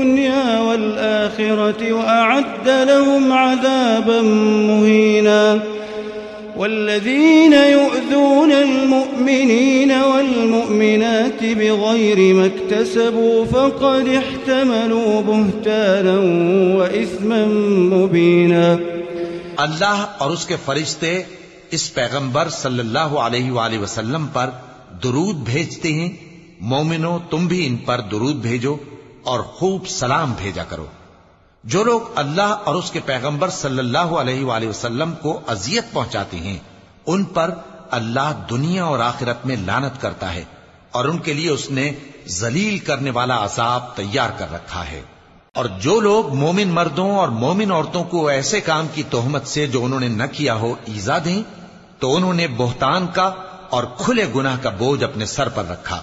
الدنيا والآخرة وأعد لهم عذابا مهينا. والذين يؤذون المؤمنين والمؤمنات بغير ما اكتسبوا فقد احتملوا بهتانا وإثما مبينا. اللہ اور اس کے فرشتے اس پیغمبر صلی اللہ علیہ وآلہ وسلم پر درود بھیجتے ہیں. مومنو، تم بھی ان پر درود بھیجو. اور خوب سلام بھیجا کرو۔ جو لوگ اللہ اور اس کے پیغمبر صلی اللہ علیہ وآلہ وسلم کو اذیت پہنچاتے ہیں، ان پر اللہ دنیا اور آخرت میں لانت کرتا ہے اور ان کے لیے اس نے ذلیل کرنے والا عذاب تیار کر رکھا ہے۔ اور جو لوگ مومن مردوں اور مومن عورتوں کو ایسے کام کی تہمت سے جو انہوں نے نہ کیا ہو ایزا دیں، تو انہوں نے بہتان کا اور کھلے گناہ کا بوجھ اپنے سر پر رکھا۔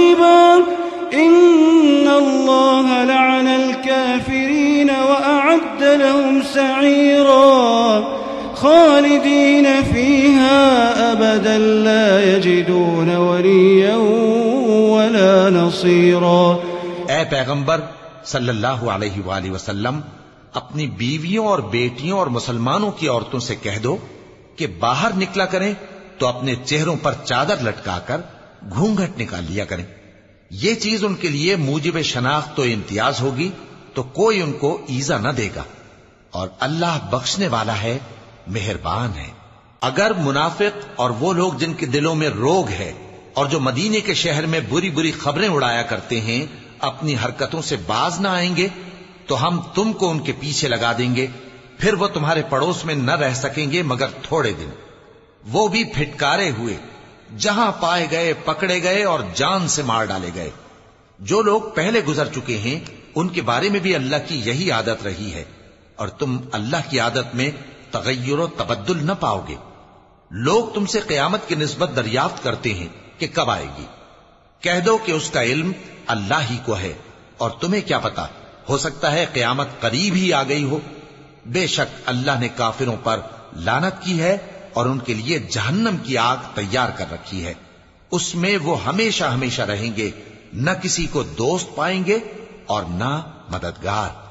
خالدين فيها أبدا لا يجدون وليا ولا نصيرا. اے پیغمبر، صلی اللہ علیہ وآلہ وسلم، اپنی بیویوں اور بیٹیوں اور مسلمانوں کی عورتوں سے کہہ دو کہ باہر نکلا کریں تو اپنے چہروں پر چادر لٹکا کر گھونگھٹ نکال لیا کریں۔ یہ چیز ان کے لیے موجب شناخت تو امتیاز ہوگی تو کوئی ان کو ایزا نہ دے گا۔ اور اللہ بخشنے والا ہے مہربان ہے اگر منافق اور وہ لوگ جن کے دلوں میں روگ ہے اور جو مدینے کے شہر میں بری بری خبریں اڑایا کرتے ہیں، اپنی حرکتوں سے باز نہ آئیں گے، تو ہم تم کو ان کے پیچھے لگا دیں گے۔ پھر وہ تمہارے پڑوس میں نہ رہ سکیں گے مگر تھوڑے دن۔ وہ بھی پھٹکارے ہوئے، جہاں پائے گئے، پکڑے گئے اور جان سے مار ڈالے گئے۔ جو لوگ پہلے گزر چکے ہیں، ان کے بارے میں بھی اللہ کی یہی عادت رہی ہے۔ اور تم اللہ کی عادت میں تغیر و تبدل نہ پاؤ گے۔ لوگ تم سے قیامت کی نسبت دریافت کرتے ہیں کہ کب آئے گی۔ کہہ دو کہ اس کا علم اللہ ہی کو ہے اور تمہیں کیا پتا، ہو سکتا ہے قیامت قریب ہی آ گئی ہو۔ بے شک اللہ نے کافروں پر لانت کی ہے اور ان کے لیے جہنم کی آگ تیار کر رکھی ہے۔ اس میں وہ ہمیشہ ہمیشہ رہیں گے، نہ کسی کو دوست پائیں گے اور نہ مددگار۔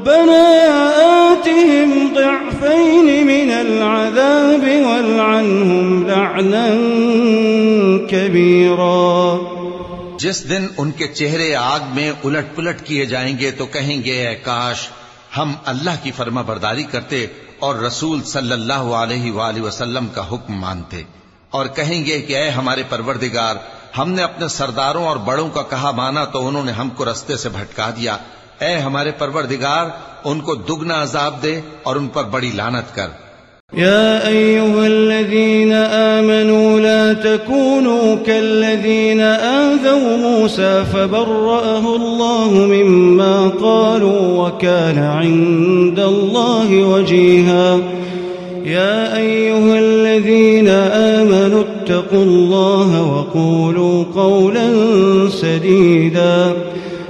ربنا آتهم ضعفين من العذاب والعنهم لعنا كبيرا. جس دن ان کے چہرے آگ میں الٹ پلٹ کیے جائیں گے تو کہیں گے، اے کاش، ہم اللہ کی فرما برداری کرتے اور رسول صلی اللہ علیہ وآلہ وسلم کا حکم مانتے۔ اور کہیں گے کہ اے ہمارے پروردگار، ہم نے اپنے سرداروں اور بڑوں کا کہا مانا تو انہوں نے ہم کو رستے سے بھٹکا دیا۔ اے ہمارے پروردگار، ان کو دگنا عذاب دے اور ان پر بڑی لانت کر۔ يا أيها الذين آمنوا لا تكونوا كالذين آذوا موسى فبرأه الله مما قالوا وكان عند الله وجيها يا أيها الذين آمنوا اتقوا الله وقولوا قولا سديدا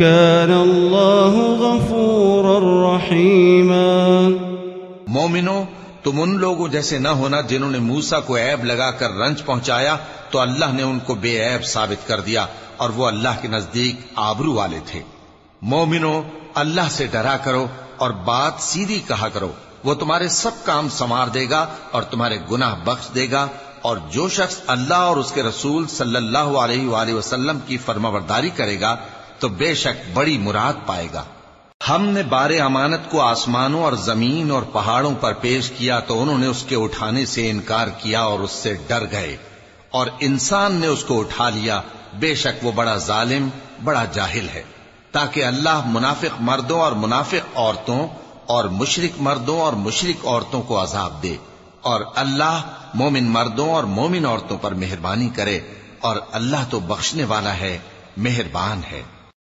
وكان الله غفورا رحيما. مومنو، تم ان لوگوں جیسے نہ ہونا جنہوں نے موسا کو عیب لگا کر رنج پہنچایا، تو اللہ نے ان کو بے عیب ثابت کر دیا اور وہ اللہ کے نزدیک آبرو والے تھے۔ مومنو، اللہ سے ڈرا کرو اور بات سیدھی کہا کرو۔ وہ تمہارے سب کام سنوار دے گا اور تمہارے گناہ بخش دے گا اور جو شخص اللہ اور اس کے رسول صلی اللہ علیہ وآلہ وسلم کی فرما برداری کرے گا تو بے شک بڑی مراد پائے گا۔ ہم نے بار امانت کو آسمانوں اور زمین اور پہاڑوں پر پیش کیا تو انہوں نے اس کے اٹھانے سے انکار کیا اور اس سے ڈر گئے۔ اور انسان نے اس کو اٹھا لیا۔ بے شک وہ بڑا ظالم، بڑا جاہل ہے۔ تاکہ اللہ منافق مردوں اور منافق عورتوں اور مشرق مردوں اور مشرق عورتوں کو عذاب دے۔ اور اللہ مومن مردوں اور مومن عورتوں پر مہربانی کرے۔ اور اللہ تو بخشنے والا ہے، مہربان ہے۔